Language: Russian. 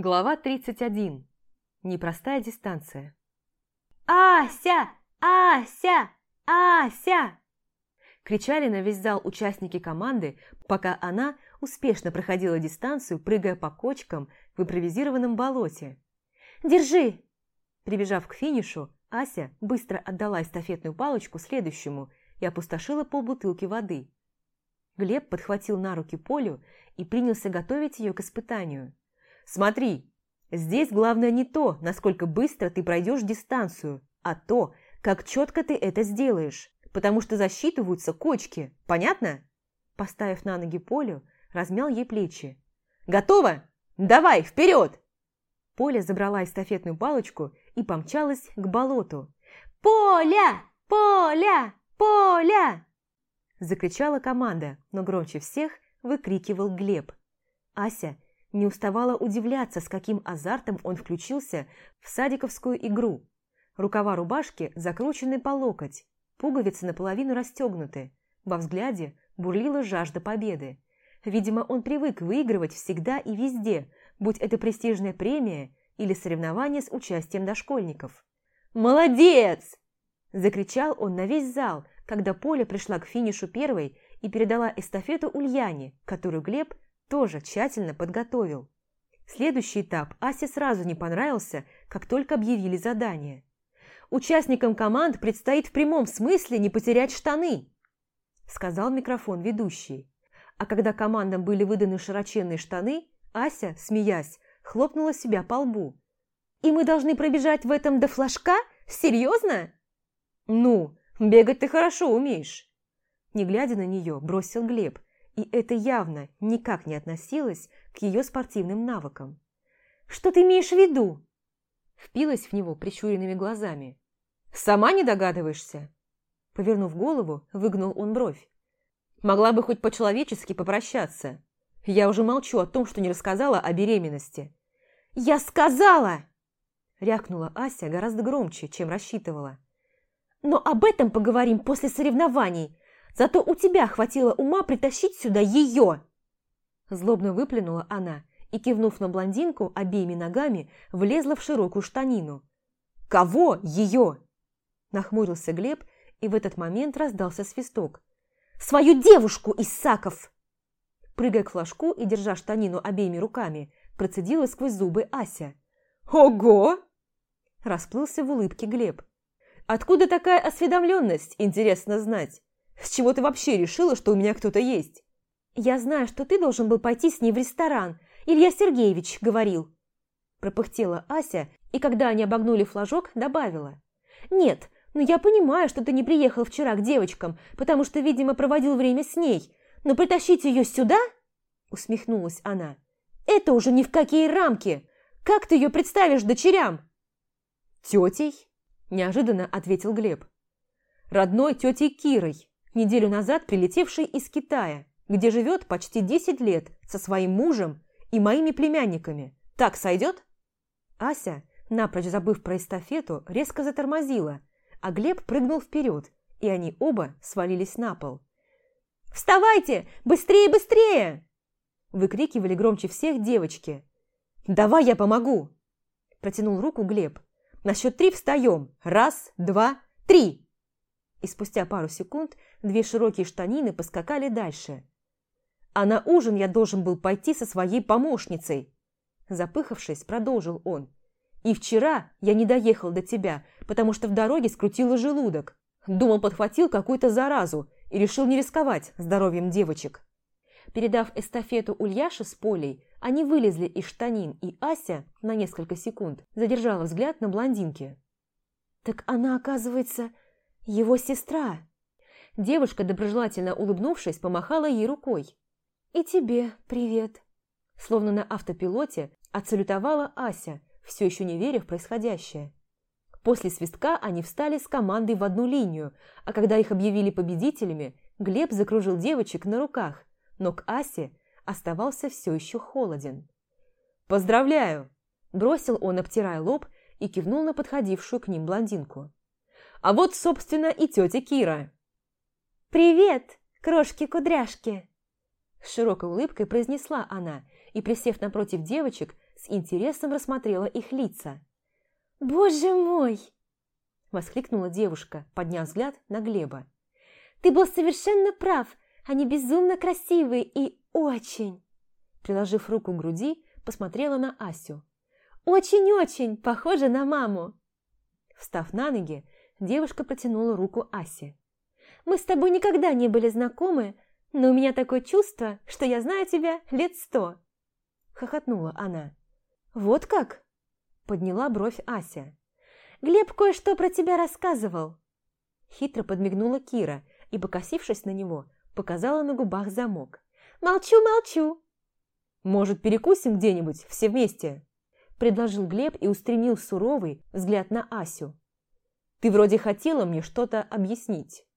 Глава 31. Непростая дистанция. «Ася! Ася! Ася!» Кричали на весь зал участники команды, пока она успешно проходила дистанцию, прыгая по кочкам в импровизированном болоте. «Держи!» Прибежав к финишу, Ася быстро отдала эстафетную палочку следующему и опустошила полбутылки воды. Глеб подхватил на руки Полю и принялся готовить ее к испытанию. «Смотри, здесь главное не то, насколько быстро ты пройдешь дистанцию, а то, как четко ты это сделаешь, потому что засчитываются кочки, понятно?» Поставив на ноги Полю, размял ей плечи. «Готово? Давай, вперед!» Поля забрала эстафетную палочку и помчалась к болоту. «Поля! Поля! Поля!» Закричала команда, но громче всех выкрикивал Глеб. Ася не уставала удивляться, с каким азартом он включился в садиковскую игру. Рукава рубашки закручены по локоть, пуговицы наполовину расстегнуты. Во взгляде бурлила жажда победы. Видимо, он привык выигрывать всегда и везде, будь это престижная премия или соревнование с участием дошкольников. «Молодец!» – закричал он на весь зал, когда Поля пришла к финишу первой и передала эстафету Ульяне, которую Глеб тоже тщательно подготовил. Следующий этап Асе сразу не понравился, как только объявили задание. Участникам команд предстоит в прямом смысле не потерять штаны, сказал микрофон ведущий. А когда командам были выданы широченные штаны, Ася, смеясь, хлопнула себя по лбу. «И мы должны пробежать в этом до флажка? Серьезно?» «Ну, Бегать ты хорошо умеешь!» Не глядя на нее, бросил Глеб, и это явно никак не относилось к ее спортивным навыкам. «Что ты имеешь в виду?» Впилась в него прищуренными глазами. «Сама не догадываешься?» Повернув голову, выгнул он бровь. «Могла бы хоть по-человечески попрощаться. Я уже молчу о том, что не рассказала о беременности». «Я сказала!» Рякнула Ася гораздо громче, чем рассчитывала. Но об этом поговорим после соревнований. Зато у тебя хватило ума притащить сюда ее!» Злобно выплюнула она и, кивнув на блондинку, обеими ногами влезла в широкую штанину. «Кого ее?» Нахмурился Глеб, и в этот момент раздался свисток. «Свою девушку, Исаков!» Прыгая к флажку и держа штанину обеими руками, процедила сквозь зубы Ася. «Ого!» Расплылся в улыбке Глеб. Откуда такая осведомленность, интересно знать? С чего ты вообще решила, что у меня кто-то есть? Я знаю, что ты должен был пойти с ней в ресторан. Илья Сергеевич говорил. Пропыхтела Ася, и когда они обогнули флажок, добавила. Нет, но я понимаю, что ты не приехал вчера к девочкам, потому что, видимо, проводил время с ней. Но притащить ее сюда? Усмехнулась она. Это уже ни в какие рамки. Как ты ее представишь дочерям? Тетей? неожиданно ответил Глеб. Родной тетей Кирой, неделю назад прилетевшей из Китая, где живет почти 10 лет со своим мужем и моими племянниками. Так сойдет? Ася, напрочь забыв про эстафету, резко затормозила, а Глеб прыгнул вперед, и они оба свалились на пол. «Вставайте! Быстрее, быстрее!» Выкрикивали громче всех девочки. «Давай я помогу!» Протянул руку Глеб. На счет три встаем. Раз, два, три!» И спустя пару секунд две широкие штанины поскакали дальше. «А на ужин я должен был пойти со своей помощницей!» Запыхавшись, продолжил он. «И вчера я не доехал до тебя, потому что в дороге скрутило желудок. Думал, подхватил какую-то заразу и решил не рисковать здоровьем девочек». Передав эстафету Ульяше с Полей, они вылезли из штанин, и Ася на несколько секунд задержала взгляд на блондинке. «Так она, оказывается, его сестра!» Девушка, доброжелательно улыбнувшись, помахала ей рукой. «И тебе привет!» Словно на автопилоте отсалютовала Ася, все еще не веря в происходящее. После свистка они встали с командой в одну линию, а когда их объявили победителями, Глеб закружил девочек на руках, но к Асе оставался все еще холоден. «Поздравляю!» – бросил он, обтирая лоб, и кивнул на подходившую к ним блондинку. «А вот, собственно, и тетя Кира!» «Привет, крошки-кудряшки!» С широкой улыбкой произнесла она и, присев напротив девочек, с интересом рассмотрела их лица. «Боже мой!» – воскликнула девушка, подняв взгляд на Глеба. «Ты был совершенно прав. Они безумно красивые и очень...» Приложив руку к груди, посмотрела на Асю. «Очень-очень похожа на маму!» Встав на ноги, девушка протянула руку Асе. «Мы с тобой никогда не были знакомы, но у меня такое чувство, что я знаю тебя лет сто!» Хохотнула она. «Вот как?» Подняла бровь Ася. «Глеб кое-что про тебя рассказывал!» Хитро подмигнула Кира и, покосившись на него, показала на губах замок. «Молчу, молчу!» «Может, перекусим где-нибудь все вместе?» Предложил Глеб и устремил суровый взгляд на Асю. «Ты вроде хотела мне что-то объяснить».